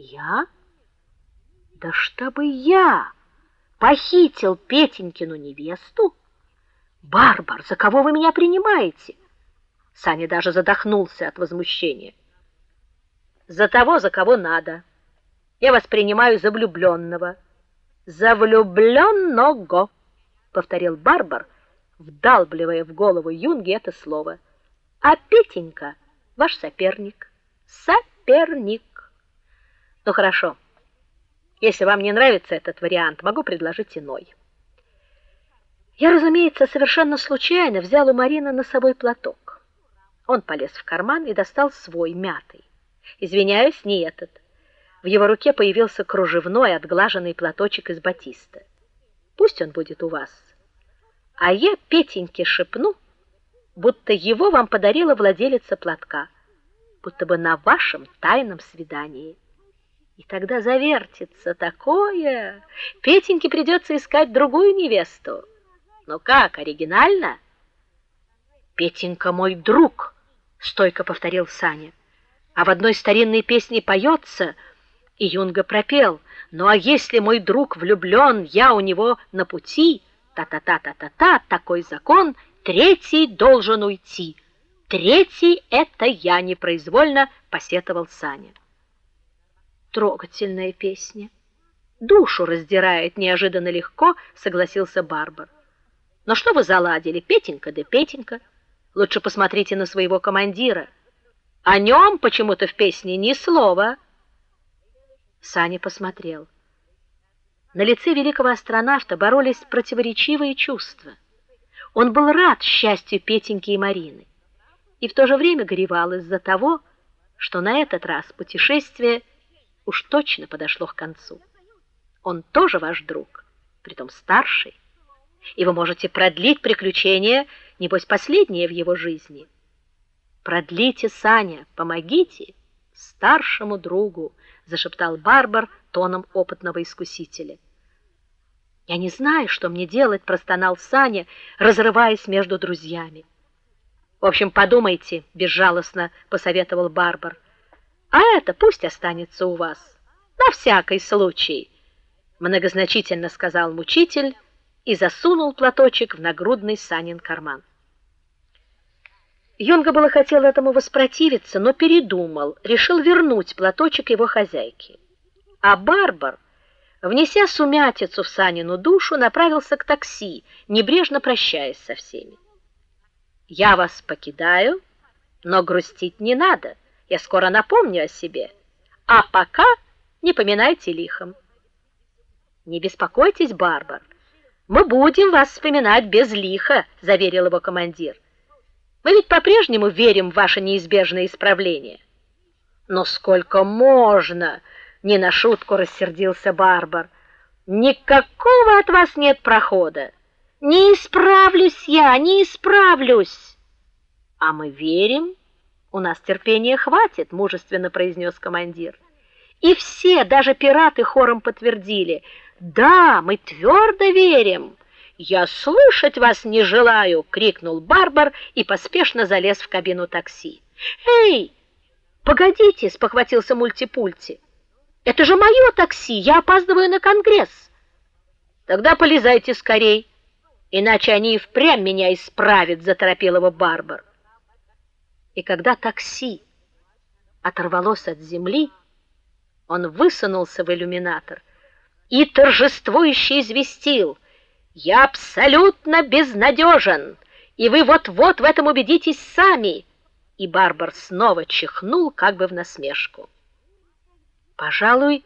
Я? Да чтобы я похитил Петенькину невесту? Барбар, за кого вы меня принимаете? Саня даже задохнулся от возмущения. За того, за кого надо. Я вас принимаю за влюбленного. За влюбленного, повторил Барбар, вдалбливая в голову Юнге это слово. А Петенька ваш соперник. Соперник. Ну хорошо. Если вам не нравится этот вариант, могу предложить иной. Я, разумеется, совершенно случайно взял у Марины носовой платок. Он полез в карман и достал свой мятый. Извиняюсь, не этот. В его руке появился кружевной отглаженный платочек из батиста. Пусть он будет у вас. А я Петеньке шепну, будто его вам подарила владелица платка, будто бы на вашем тайном свидании. И тогда завертится такое, Петеньке придется искать другую невесту. Ну как, оригинально? Петенька мой друг, стойко повторил Саня. А в одной старинной песне поется, и Юнга пропел: "Ну а если мой друг влюблен, я у него на пути, та-та-та-та-та-та, такой закон, третий должен уйти". Третий это я непроизвольно посетовал Саня. Трогательная песня. Душу раздирает неожиданно легко, согласился Барбар. Но что вы заладили, Петенька да Петенька? Лучше посмотрите на своего командира. О нем почему-то в песне ни слова. Саня посмотрел. На лице великого астронавта боролись противоречивые чувства. Он был рад счастью Петеньки и Марины, и в то же время горевал из-за того, что на этот раз путешествие уж точно подошло к концу. Он тоже ваш друг, притом старший и вы можете продлить приключение, небось последнее в его жизни. Продлите, Саня, помогите старшему другу, зашептал Барбар тоном опытного искусителя. Я не знаю, что мне делать, простонал Саня, разрываясь между друзьями. В общем, подумайте, безжалостно посоветовал Барбар. А это пусть останется у вас на всякий случай, многозначительно сказал мучитель и засунул платочек в нагрудный Санин карман. Юнга было хотел этому воспротивиться, но передумал, решил вернуть платочек его хозяйке. А Барбар, внеся сумятицу в Санину душу, направился к такси, небрежно прощаясь со всеми. Я вас покидаю, но грустить не надо. Я скоро напомню о себе. А пока не поминайте лихом. Не беспокойтесь, Барбар. Мы будем вас вспоминать без лиха, заверил его командир. Мы ведь по-прежнему верим в ваше неизбежное исправление. Но сколько можно? Не на шутку рассердился Барбар. Никакого от вас нет прохода. Не исправлюсь я, не исправлюсь. А мы верим, у нас терпения хватит, мужественно произнес командир. И все, даже пираты хором подтвердили: "Да, мы твердо верим". "Я слушать вас не желаю", крикнул Барбар и поспешно залез в кабину такси. "Эй, погодите", спохватился Мультипульти. "Это же мое такси, я опаздываю на конгресс". "Тогда полезайте скорей, иначе они и впрямь меня исправят", заторопил его Барбар. И когда такси оторвалось от земли, он высунулся в иллюминатор и торжествующе известил: "Я абсолютно безнадежен, и вы вот-вот в этом убедитесь сами". И Барбар снова чихнул, как бы в насмешку. "Пожалуй,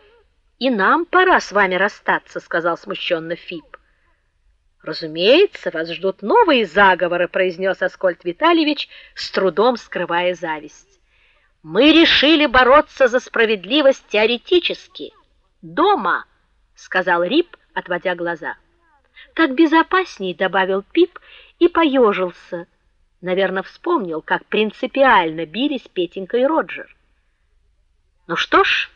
и нам пора с вами расстаться", сказал смущенно Фип. "Разумеется, вас ждут новые заговоры", произнес Аскольд Витальевич, с трудом скрывая зависть. Мы решили бороться за справедливость теоретически, дома, сказал Рип, отводя глаза. Так безопасней, добавил Пип и поежился. Наверное, вспомнил, как принципиально бились Петенька и Роджер. Ну что ж,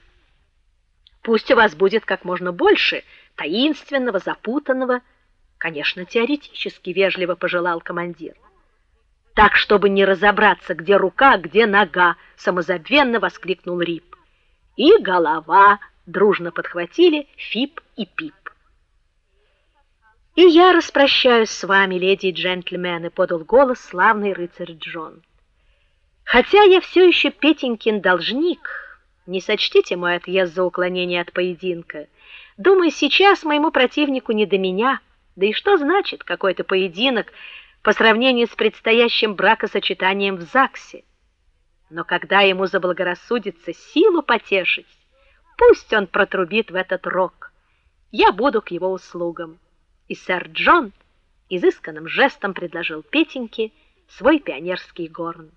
пусть у вас будет как можно больше таинственного, запутанного, конечно, теоретически вежливо пожелал командир так чтобы не разобраться, где рука, где нога, самозабвенно воскликнул Рип. И голова, дружно подхватили Фип и Пип. И я распрощаюсь с вами, леди и джентльмены, подал голос славный рыцарь Джон. Хотя я все еще Петенькин должник, не сочтите мой отъезд за уклонение от поединка. Думаю, сейчас моему противнику не до меня. Да и что значит какой-то поединок по сравнению с предстоящим бракосочетанием в ЗАГСе? Но когда ему заблагорассудится силу потешить, пусть он протрубит в этот рог. Я буду к его услугам и сэр Джон изысканным жестом предложил Петеньке свой пионерский горн.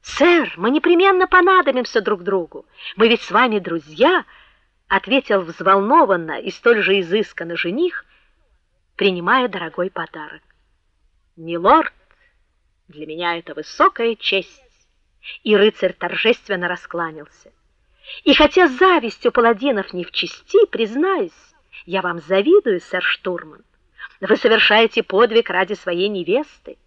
Сэр, мы непременно понадобимся друг другу. Мы ведь с вами друзья, ответил взволнованно и столь же изысканно жених, принимая дорогой подарок. Милорд, для меня это высокая честь. И рыцарь торжественно раскланялся. И хотя зависть у паладинов не в чести, признаюсь, я вам завидую, сэр Штурман. Вы совершаете подвиг ради своей невесты.